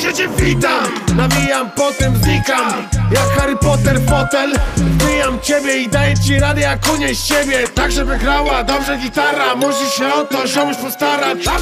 cię witam. Nawijam, potem znikam. Jak Harry Potter fotel. Wbijam ciebie i daję ci radę jak unieść siebie. Tak żeby grała dobrze gitara. Musisz się o to ziomuś postarać. A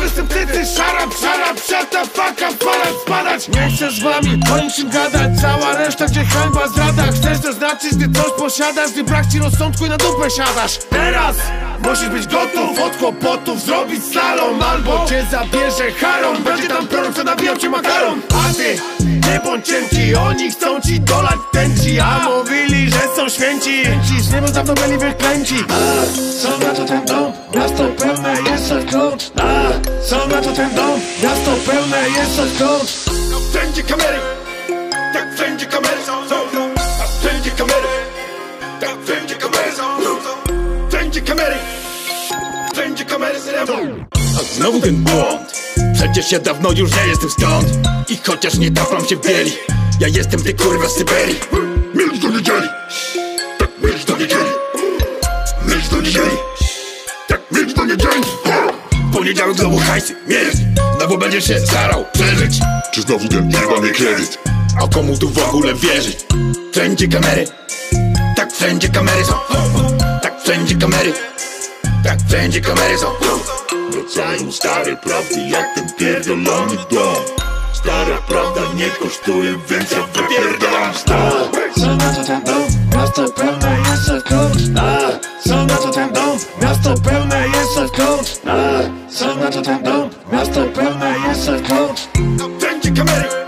szarap, shut the fuck up, falać, spadać. Nie chcę z wami o niczym gadać. Cała reszta gdzie hańba zdrada Chcesz to znaczyć, gdy coś posiadasz. Gdy brak ci rozsądku i na dupę siadasz. Teraz musisz być gotów od kłopotów Zrobić slalom albo cię zabierze Haron Będzie tam prorok, co nabijał cię makaron. A ty nie bądź cienki Oni chcą ci dolać tęci A mówili, że są święci. Ci z niebo dawno byli wyklęci. A są na to ten dom? Miasto pełne jest odkąd A są na to ten dom? Miasto pełne jest odkąd kamery, wszędzie kamery są. A znowu ten błąd. Przecież ja dawno już nie jestem stąd. I chociaż nie dawam się w bieli, ja jestem ty kurwa z Syberii. Milcz do niedzieli, tak milcz do niedzieli. Milcz do niedzieli, tak milcz do niedzieli. Poniedziałek znowu hajsy, mierz Znowu będziesz się starał przeżyć Czy znowu ten jebany kredyt? A komu tu w ogóle wierzyć? Wszędzie kamery Tak wszędzie kamery są wszędzie kamery. Tak wszędzie kamery są. Wracają stare prawdy jak ten pierdolony dom. Stara prawda nie kosztuje, więc ja wypierdalam stąd. To ten dom, miasto pełne jest odkąd to ten dom, miasto pełne jest odkąd to ten dom, miasto pełne jest odkąd Wszędzie kamery